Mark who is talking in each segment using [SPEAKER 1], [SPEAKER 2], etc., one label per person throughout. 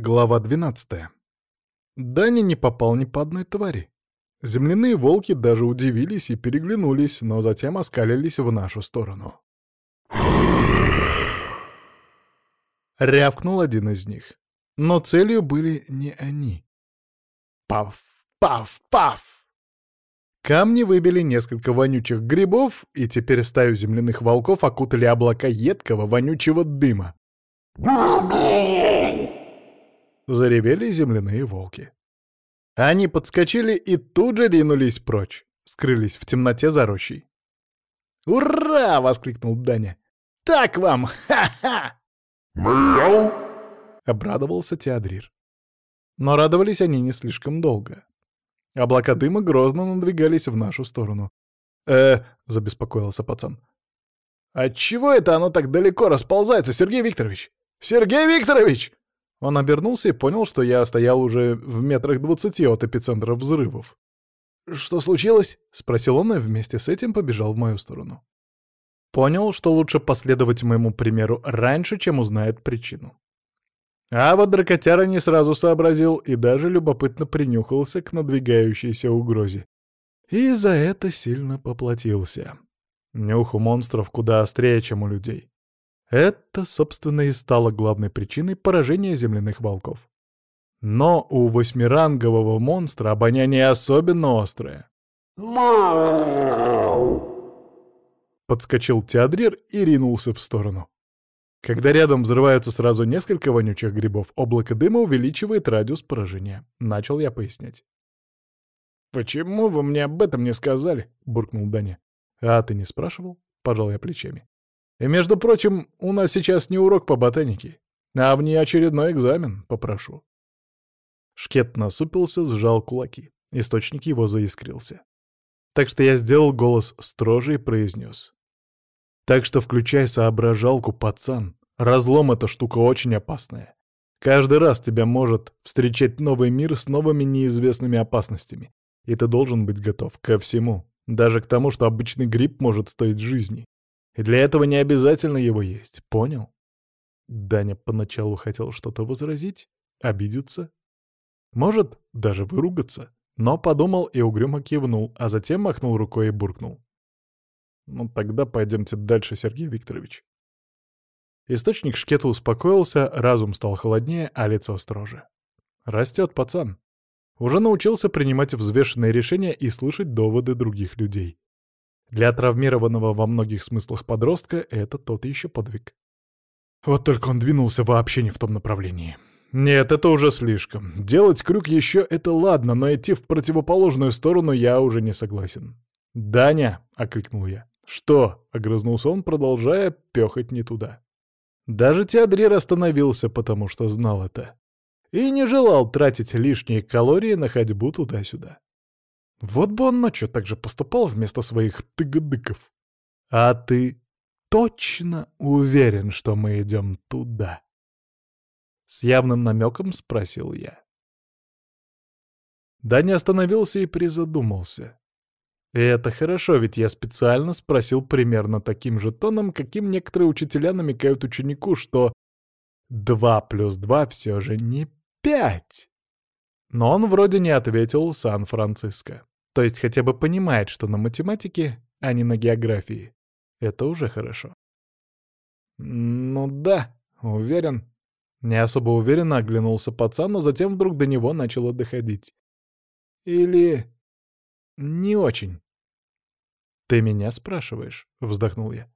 [SPEAKER 1] Глава 12. Даня не попал ни по одной твари. Земляные волки даже удивились и переглянулись, но затем оскалились в нашу сторону. Рявкнул один из них. Но целью были не они. Пав, пав, пав! Камни выбили несколько вонючих грибов, и теперь стаю земляных волков окутали облака едкого вонючего дыма. Заревели земляные волки. Они подскочили и тут же ринулись прочь, скрылись в темноте за рощей. «Ура!» — воскликнул Даня. «Так вам! Ха-ха!»
[SPEAKER 2] «Мяу!»
[SPEAKER 1] — обрадовался Теодрир. Но радовались они не слишком долго. Облака дыма грозно надвигались в нашу сторону. «Э-э», забеспокоился пацан. «Отчего это оно так далеко расползается, Сергей Викторович? Сергей Викторович!» Он обернулся и понял, что я стоял уже в метрах двадцати от эпицентра взрывов. «Что случилось?» — спросил он и вместе с этим побежал в мою сторону. Понял, что лучше последовать моему примеру раньше, чем узнает причину. А вот дракотяра не сразу сообразил и даже любопытно принюхался к надвигающейся угрозе. И за это сильно поплатился. Нюх у монстров куда острее, чем у людей. Это, собственно, и стало главной причиной поражения земляных волков. Но у восьмирангового монстра обоняние особенно острое. Подскочил Теодрир и ринулся в сторону. Когда рядом взрываются сразу несколько вонючих грибов, облако дыма увеличивает радиус поражения. Начал я пояснять. «Почему вы мне об этом не сказали?» — буркнул Даня. «А ты не спрашивал?» — пожал я плечами. И, между прочим, у нас сейчас не урок по ботанике, а внеочередной экзамен, попрошу. Шкет насупился, сжал кулаки. Источник его заискрился. Так что я сделал голос строже и произнес. Так что включай соображалку, пацан. Разлом — эта штука очень опасная. Каждый раз тебя может встречать новый мир с новыми неизвестными опасностями. И ты должен быть готов ко всему. Даже к тому, что обычный гриб может стоить жизни. И для этого не обязательно его есть, понял? Даня поначалу хотел что-то возразить, обидеться. Может, даже выругаться. Но подумал и угрюмо кивнул, а затем махнул рукой и буркнул. «Ну тогда пойдемте дальше, Сергей Викторович». Источник шкета успокоился, разум стал холоднее, а лицо строже. Растет пацан. Уже научился принимать взвешенные решения и слышать доводы других людей. Для травмированного во многих смыслах подростка это тот еще подвиг. Вот только он двинулся вообще не в том направлении. Нет, это уже слишком. Делать крюк еще — это ладно, но идти в противоположную сторону я уже не согласен. «Даня!» — окликнул я. «Что?» — огрызнулся он, продолжая пехать не туда. Даже Теодрир остановился, потому что знал это. И не желал тратить лишние калории на ходьбу туда-сюда. Вот бы он ночью так же поступал вместо своих тыгадыков. А ты точно уверен, что мы идем туда? С явным намеком спросил я. Даня остановился и призадумался. И это хорошо, ведь я специально спросил примерно таким же тоном, каким некоторые учителя намекают ученику, что два плюс два все же не пять. Но он вроде не ответил Сан-Франциско. То есть хотя бы понимает, что на математике, а не на географии. Это уже хорошо. «Ну да, уверен». Не особо уверенно оглянулся пацан, но затем вдруг до него начало доходить. «Или... не очень». «Ты меня спрашиваешь?» — вздохнул я.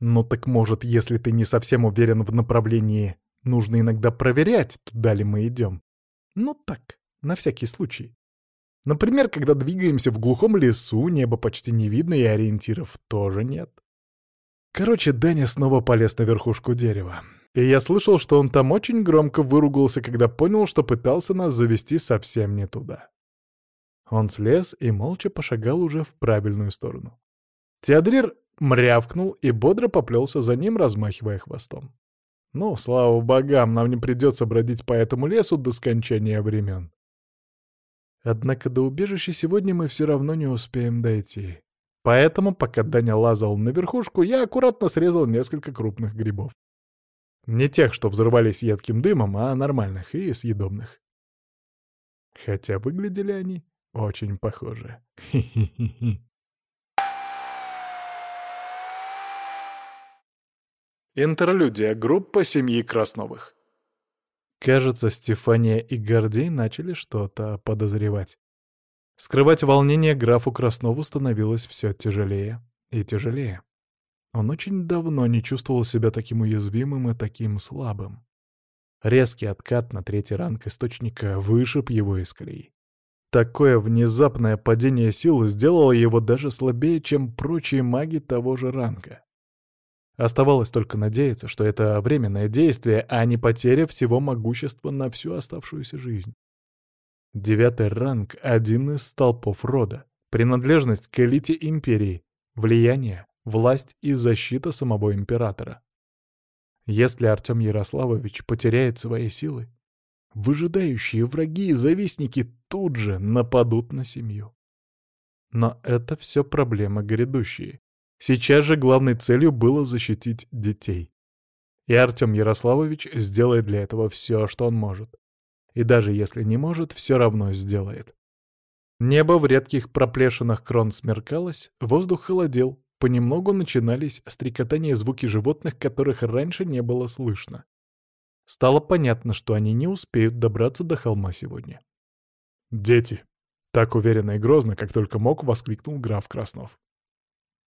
[SPEAKER 1] «Ну так может, если ты не совсем уверен в направлении, нужно иногда проверять, туда ли мы идем? Ну так, на всякий случай. Например, когда двигаемся в глухом лесу, небо почти не видно и ориентиров тоже нет. Короче, Дэнни снова полез на верхушку дерева. И я слышал, что он там очень громко выругался, когда понял, что пытался нас завести совсем не туда. Он слез и молча пошагал уже в правильную сторону. Теодрир мрявкнул и бодро поплелся за ним, размахивая хвостом. Ну, слава богам, нам не придется бродить по этому лесу до скончания времен. Однако до убежища сегодня мы все равно не успеем дойти. Поэтому, пока Даня лазал на верхушку, я аккуратно срезал несколько крупных грибов. Не тех, что взрывались едким дымом, а нормальных и съедобных. Хотя выглядели они очень похоже. Интерлюдия. Группа семьи Красновых. Кажется, Стефания и Гордей начали что-то подозревать. Скрывать волнение графу Краснову становилось все тяжелее и тяжелее. Он очень давно не чувствовал себя таким уязвимым и таким слабым. Резкий откат на третий ранг источника вышиб его из колеи. Такое внезапное падение сил сделало его даже слабее, чем прочие маги того же ранга. Оставалось только надеяться, что это временное действие, а не потеря всего могущества на всю оставшуюся жизнь. Девятый ранг — один из столпов рода, принадлежность к элите империи, влияние, власть и защита самого императора. Если Артем Ярославович потеряет свои силы, Выжидающие враги и завистники тут же нападут на семью. Но это все проблемы грядущие. Сейчас же главной целью было защитить детей. И Артем Ярославович сделает для этого все, что он может. И даже если не может, все равно сделает. Небо в редких проплешинах крон смеркалось, воздух холодел, понемногу начинались стрекотания звуки животных, которых раньше не было слышно. Стало понятно, что они не успеют добраться до холма сегодня. «Дети!» — так уверенно и грозно, как только мог, воскликнул граф Краснов.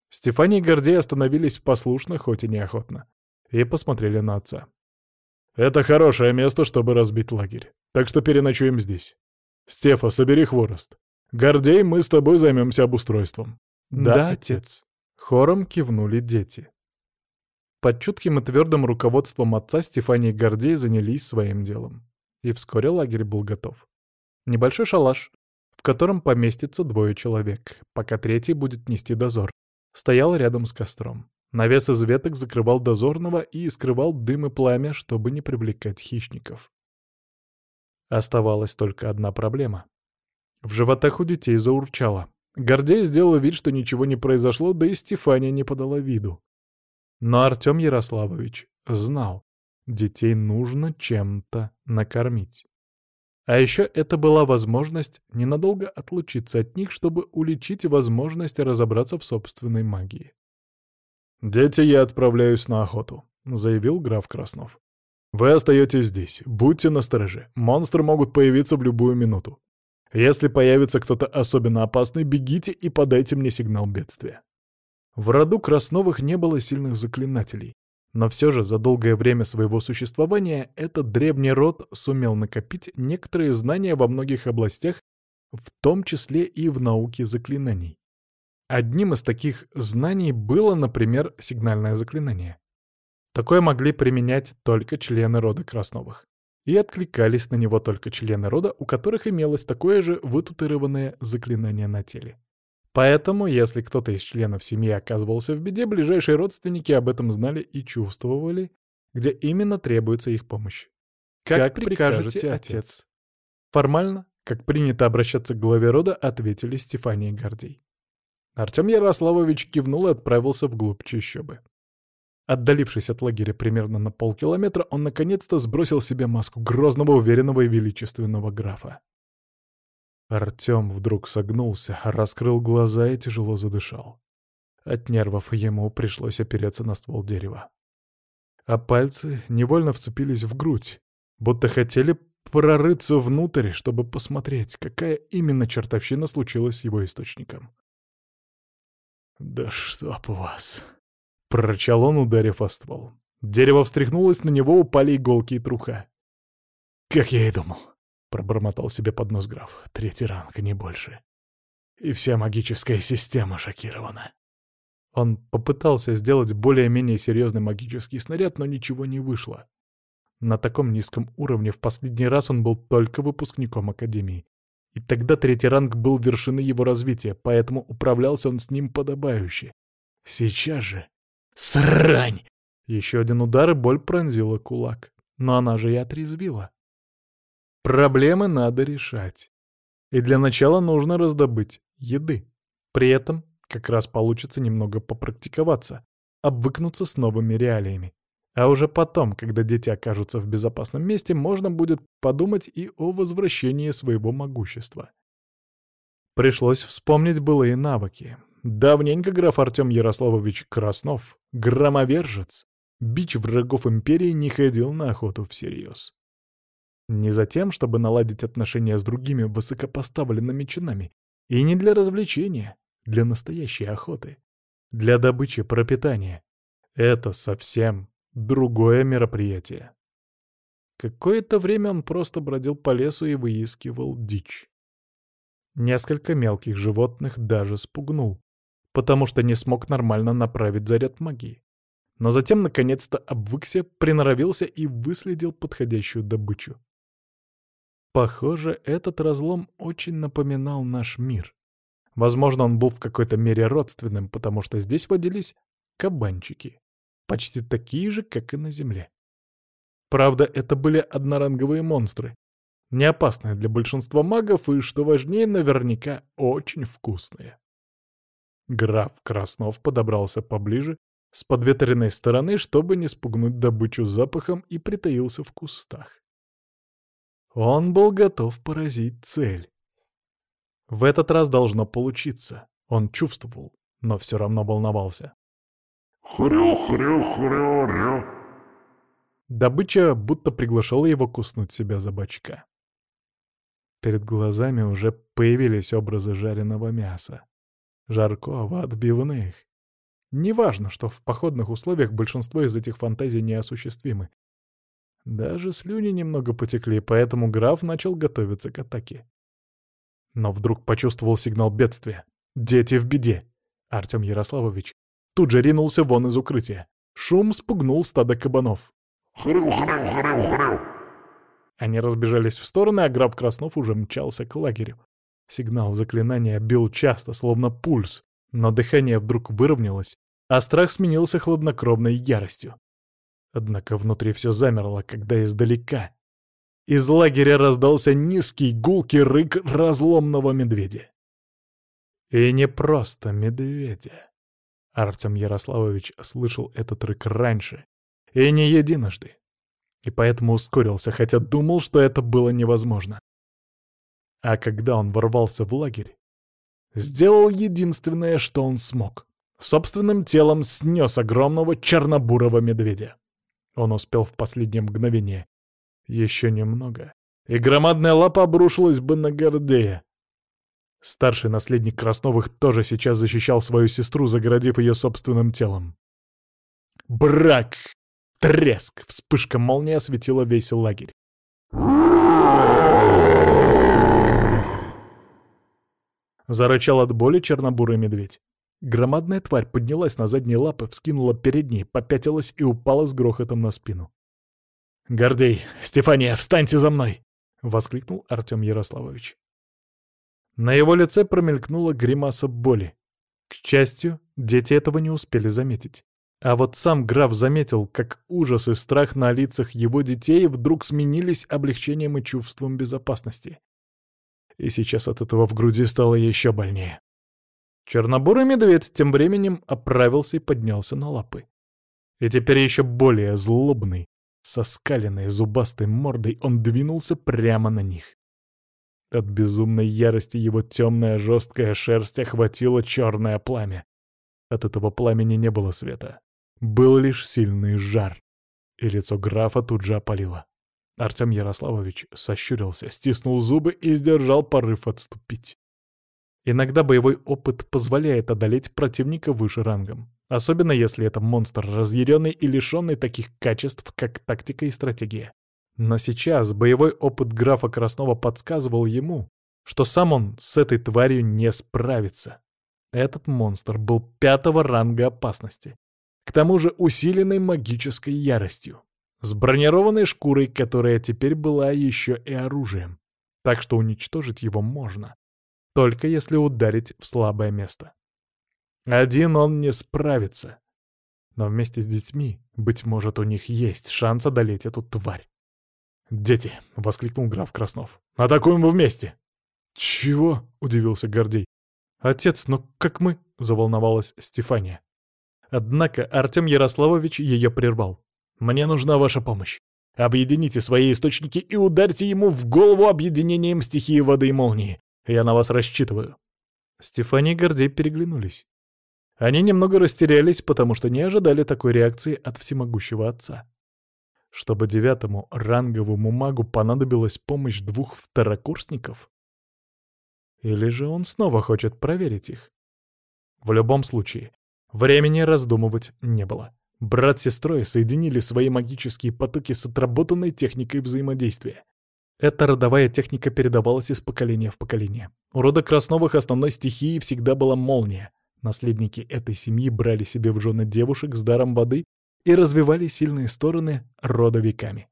[SPEAKER 1] Стефания и Гордей остановились послушно, хоть и неохотно, и посмотрели на отца. «Это хорошее место, чтобы разбить лагерь, так что переночуем здесь. Стефа, собери хворост. Гордей, мы с тобой займемся обустройством».
[SPEAKER 2] «Да, да отец».
[SPEAKER 1] Хором кивнули дети. Под чутким и твердым руководством отца Стефания и Гордей занялись своим делом. И вскоре лагерь был готов. Небольшой шалаш, в котором поместится двое человек, пока третий будет нести дозор, стоял рядом с костром. Навес из веток закрывал дозорного и скрывал дым и пламя, чтобы не привлекать хищников. Оставалась только одна проблема. В животах у детей заурчало. Гордей сделал вид, что ничего не произошло, да и Стефания не подала виду. Но Артем Ярославович знал, детей нужно чем-то накормить. А еще это была возможность ненадолго отлучиться от них, чтобы уличить возможность разобраться в собственной магии. «Дети, я отправляюсь на охоту», — заявил граф Краснов. «Вы остаетесь здесь. Будьте настороже. Монстры могут появиться в любую минуту. Если появится кто-то особенно опасный, бегите и подайте мне сигнал бедствия. В роду Красновых не было сильных заклинателей, но все же за долгое время своего существования этот древний род сумел накопить некоторые знания во многих областях, в том числе и в науке заклинаний. Одним из таких знаний было, например, сигнальное заклинание. Такое могли применять только члены рода Красновых. И откликались на него только члены рода, у которых имелось такое же вытатуированное заклинание на теле. Поэтому, если кто-то из членов семьи оказывался в беде, ближайшие родственники об этом знали и чувствовали, где именно требуется их помощь.
[SPEAKER 2] «Как, как прикажете, отец?»
[SPEAKER 1] Формально, как принято обращаться к главе рода, ответили Стефания Гордей. Артем Ярославович кивнул и отправился вглубь чащобы. Отдалившись от лагеря примерно на полкилометра, он наконец-то сбросил себе маску грозного, уверенного и величественного графа. Артем вдруг согнулся, раскрыл глаза и тяжело задышал. От нервов ему пришлось опереться на ствол дерева. А пальцы невольно вцепились в грудь, будто хотели прорыться внутрь, чтобы посмотреть, какая именно чертовщина случилась с его источником. «Да чтоб вас!» — прорычал он, ударив о ствол. Дерево встряхнулось, на него упали иголки и труха. «Как я и думал!» — пробормотал себе под нос граф. «Третий ранг, не больше. И вся магическая система шокирована». Он попытался сделать более-менее серьезный магический снаряд, но ничего не вышло. На таком низком уровне в последний раз он был только выпускником Академии. И тогда третий ранг был вершиной его развития, поэтому управлялся он с ним подобающе. Сейчас же... Срань! Еще один удар, и боль пронзила кулак. Но она же и отрезвила. Проблемы надо решать. И для начала нужно раздобыть еды. При этом как раз получится немного попрактиковаться, обвыкнуться с новыми реалиями. А уже потом, когда дети окажутся в безопасном месте, можно будет подумать и о возвращении своего могущества. Пришлось вспомнить былые навыки. Давненько граф Артем Ярославович Краснов, громовержец, бич врагов империи, не ходил на охоту всерьез. Не за тем, чтобы наладить отношения с другими высокопоставленными чинами, и не для развлечения, для настоящей охоты, для добычи пропитания. Это совсем другое мероприятие. Какое-то время он просто бродил по лесу и выискивал дичь. Несколько мелких животных даже спугнул, потому что не смог нормально направить заряд магии. Но затем наконец-то обвыкся, приноровился и выследил подходящую добычу. Похоже, этот разлом очень напоминал наш мир. Возможно, он был в какой-то мере родственным, потому что здесь водились кабанчики почти такие же, как и на Земле. Правда, это были одноранговые монстры, не опасные для большинства магов и, что важнее, наверняка очень вкусные. Граф Краснов подобрался поближе, с подветренной стороны, чтобы не спугнуть добычу запахом, и притаился в кустах. Он был готов поразить цель. В этот раз должно получиться. Он чувствовал, но все равно волновался.
[SPEAKER 2] Хрю-хрю-хрю-рю.
[SPEAKER 1] Добыча будто приглашала его куснуть себя за бочка. Перед глазами уже появились образы жареного мяса. Жаркого, отбивных. Неважно, что в походных условиях большинство из этих фантазий неосуществимы. Даже слюни немного потекли, поэтому граф начал готовиться к атаке. Но вдруг почувствовал сигнал бедствия. «Дети в беде!» Артем Ярославович тут же ринулся вон из укрытия. Шум спугнул стадо кабанов.
[SPEAKER 2] Хрю-хрю-хрю-хрю.
[SPEAKER 1] Они разбежались в стороны, а граб Краснов уже мчался к лагерю. Сигнал заклинания бил часто, словно пульс, но дыхание вдруг выровнялось, а страх сменился хладнокровной яростью. Однако внутри все замерло, когда издалека из лагеря раздался низкий гулкий рык разломного медведя. И не просто медведя. Артем Ярославович слышал этот рык раньше, и не единожды. И поэтому ускорился, хотя думал, что это было невозможно. А когда он ворвался в лагерь, сделал единственное, что он смог. Собственным телом снес огромного чернобурого медведя. Он успел в последнее мгновение. Еще немного, и громадная лапа обрушилась бы на Гордея, Старший наследник Красновых тоже сейчас защищал свою сестру, загородив ее собственным телом. Брак! Треск! Вспышка молнии осветила весь лагерь. Зарычал от боли чернобурый медведь. Громадная тварь поднялась на задние лапы, вскинула передние, попятилась и упала с грохотом на спину. «Гордей! Стефания, встаньте за мной!» — воскликнул Артем Ярославович. На его лице промелькнула гримаса боли. К счастью, дети этого не успели заметить. А вот сам граф заметил, как ужас и страх на лицах его детей вдруг сменились облегчением и чувством безопасности. И сейчас от этого в груди стало еще больнее. Чернобурый медведь тем временем оправился и поднялся на лапы. И теперь еще более злобный, со скаленной зубастой мордой, он двинулся прямо на них. От безумной ярости его темная жесткая шерсть охватила черное пламя. От этого пламени не было света. Был лишь сильный жар. И лицо графа тут же опалило. Артем Ярославович сощурился, стиснул зубы и сдержал порыв отступить. Иногда боевой опыт позволяет одолеть противника выше рангом, особенно если это монстр разъяренный и лишенный таких качеств, как тактика и стратегия. Но сейчас боевой опыт графа Краснова подсказывал ему, что сам он с этой тварью не справится. Этот монстр был пятого ранга опасности, к тому же усиленной магической яростью, с бронированной шкурой, которая теперь была еще и оружием, так что уничтожить его можно, только если ударить в слабое место. Один он не справится, но вместе с детьми, быть может, у них есть шанс одолеть эту тварь. «Дети!» — воскликнул граф Краснов. «Атакуем вместе!» «Чего?» — удивился Гордей. «Отец, но как мы?» — заволновалась Стефания. Однако Артем Ярославович ее прервал. Мне нужна ваша помощь. Объедините свои источники и ударьте ему в голову объединением стихии воды и молнии. Я на вас рассчитываю». Стефани и Гордей переглянулись. Они немного растерялись, потому что не ожидали такой реакции от всемогущего отца. Чтобы девятому ранговому магу понадобилась помощь двух второкурсников? Или же он снова хочет проверить их? В любом случае, времени раздумывать не было. Брат с сестрой соединили свои магические потоки с отработанной техникой взаимодействия. Эта родовая техника передавалась из поколения в поколение. У рода Красновых основной стихией всегда была молния. Наследники этой семьи брали себе в жены девушек с даром воды и развивали сильные стороны рода веками.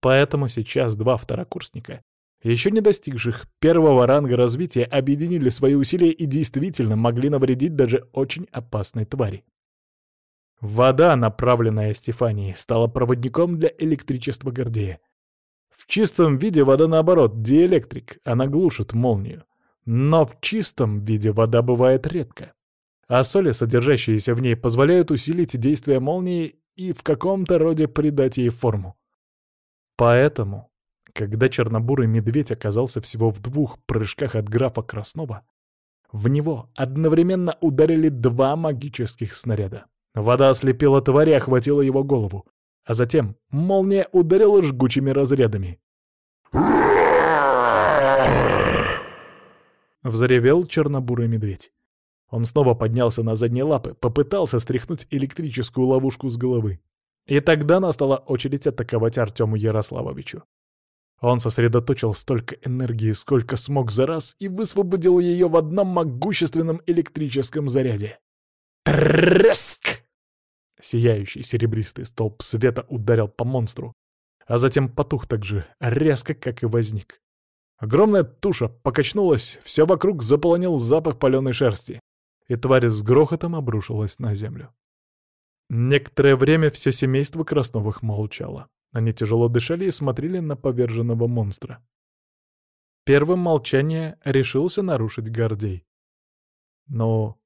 [SPEAKER 1] Поэтому сейчас два второкурсника, еще не достигших первого ранга развития, объединили свои усилия и действительно могли навредить даже очень опасной твари. Вода, направленная Стефанией, стала проводником для электричества Гордея. В чистом виде вода, наоборот, диэлектрик, она глушит молнию. Но в чистом виде вода бывает редко. А соли, содержащиеся в ней, позволяют усилить действие молнии и в каком-то роде придать ей форму. Поэтому, когда чернобурый медведь оказался всего в двух прыжках от графа Краснова, в него одновременно ударили два магических снаряда. Вода ослепила тварь и охватила его голову, а затем молния ударила жгучими разрядами. Взревел чернобурый медведь. Он снова поднялся на задние лапы, попытался стряхнуть электрическую ловушку с головы. И тогда настала очередь атаковать Артему Ярославовичу. Он сосредоточил столько энергии, сколько смог за раз, и высвободил ее в одном могущественном электрическом заряде. Треск! Сияющий серебристый столб света ударил по монстру, а затем потух так же резко, как и возник. Огромная туша покачнулась, все вокруг заполонил запах паленой шерсти и тварь с грохотом обрушилась на землю. Некоторое время все семейство Красновых молчало. Они тяжело дышали и смотрели на поверженного монстра. Первым молчание решился нарушить Гордей. «Ну,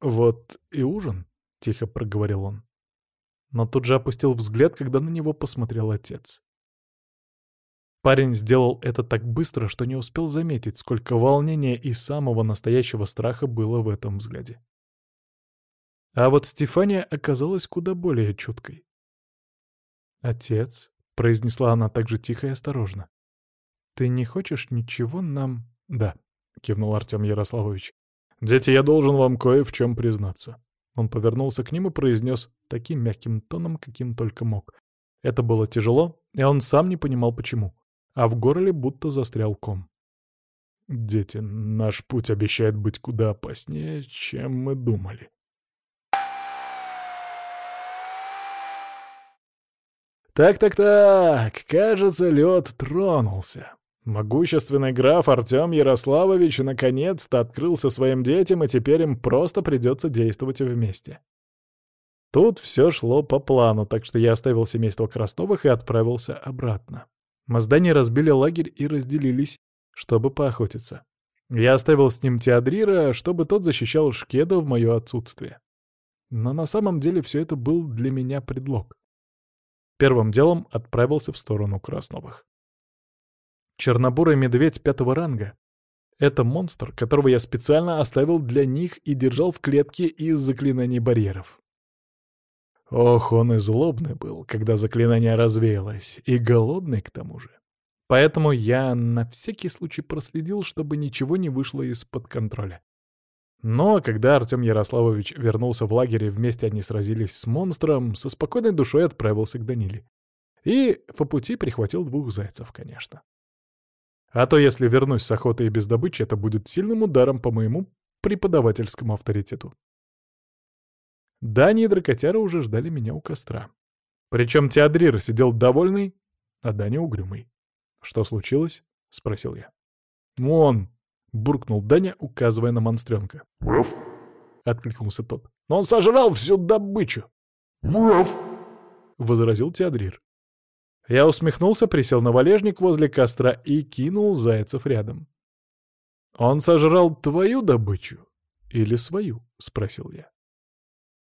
[SPEAKER 1] вот и ужин», — тихо проговорил он. Но тут же опустил взгляд, когда на него посмотрел отец. Парень сделал это так быстро, что не успел заметить, сколько волнения и самого настоящего страха было в этом взгляде. А вот Стефания оказалась куда более чуткой. «Отец», — произнесла она так же тихо и осторожно, — «ты не хочешь ничего нам...» «Да», — кивнул Артем Ярославович. «Дети, я должен вам кое в чем признаться». Он повернулся к ним и произнес таким мягким тоном, каким только мог. Это было тяжело, и он сам не понимал, почему а в горле будто застрял ком. «Дети, наш путь обещает быть куда опаснее, чем мы думали». Так-так-так, кажется, лед тронулся. Могущественный граф Артем Ярославович наконец-то открылся своим детям, и теперь им просто придется действовать вместе. Тут все шло по плану, так что я оставил семейство Красновых и отправился обратно. Маздане разбили лагерь и разделились, чтобы поохотиться. Я оставил с ним Теодрира, чтобы тот защищал Шкеда в мое отсутствие. Но на самом деле все это был для меня предлог. Первым делом отправился в сторону Красновых. Чернобурый медведь пятого ранга — это монстр, которого я специально оставил для них и держал в клетке из заклинаний барьеров. Ох, он и злобный был, когда заклинание развеялось, и голодный к тому же. Поэтому я на всякий случай проследил, чтобы ничего не вышло из-под контроля. Но когда Артем Ярославович вернулся в лагерь и вместе они сразились с монстром, со спокойной душой отправился к Даниле. И по пути прихватил двух зайцев, конечно. А то если вернусь с охотой и без добычи, это будет сильным ударом по моему преподавательскому авторитету. Дани и Дракотяра уже ждали меня у костра. Причем Теодрир сидел довольный, а Дани угрюмый. «Что случилось?» — спросил я. «Он!» — буркнул Даня, указывая на монстренка.
[SPEAKER 2] Мяв.
[SPEAKER 1] — откликнулся тот. «Но он сожрал всю добычу!»
[SPEAKER 2] Мяв.
[SPEAKER 1] — возразил Теодрир. Я усмехнулся, присел на валежник возле костра и кинул зайцев рядом. «Он сожрал твою добычу или свою?» — спросил я.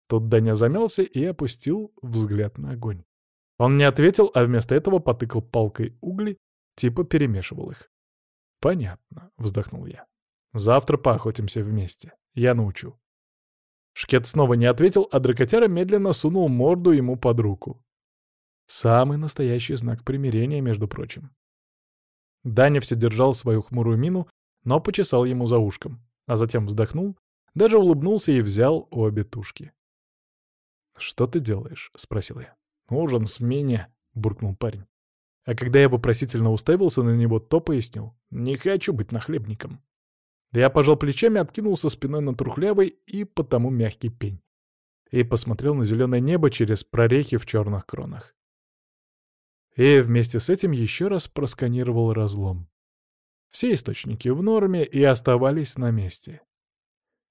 [SPEAKER 1] Тут Даня замялся и опустил взгляд на огонь. Он не ответил, а вместо этого потыкал палкой угли, типа перемешивал их. «Понятно», — вздохнул я. «Завтра поохотимся вместе. Я научу». Шкет снова не ответил, а дракотяра медленно сунул морду ему под руку. Самый настоящий знак примирения, между прочим. Даня все держал свою хмурую мину, но почесал ему за ушком, а затем вздохнул, даже улыбнулся и взял обе тушки. «Что ты делаешь?» — спросил я. «Ужин с меня», — буркнул парень. А когда я вопросительно уставился на него, то пояснил. «Не хочу быть нахлебником». Я пожал плечами, откинулся спиной на трухлявый и потому мягкий пень. И посмотрел на зеленое небо через прорехи в черных кронах. И вместе с этим еще раз просканировал разлом. Все источники в норме и оставались на месте.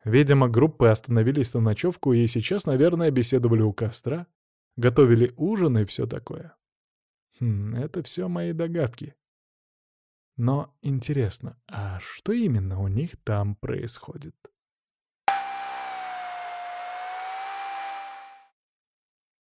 [SPEAKER 1] Видимо, группы остановились на ночевку и сейчас, наверное, беседовали у костра, готовили ужин и все такое. Хм, это все мои догадки. Но интересно, а что именно у них там происходит?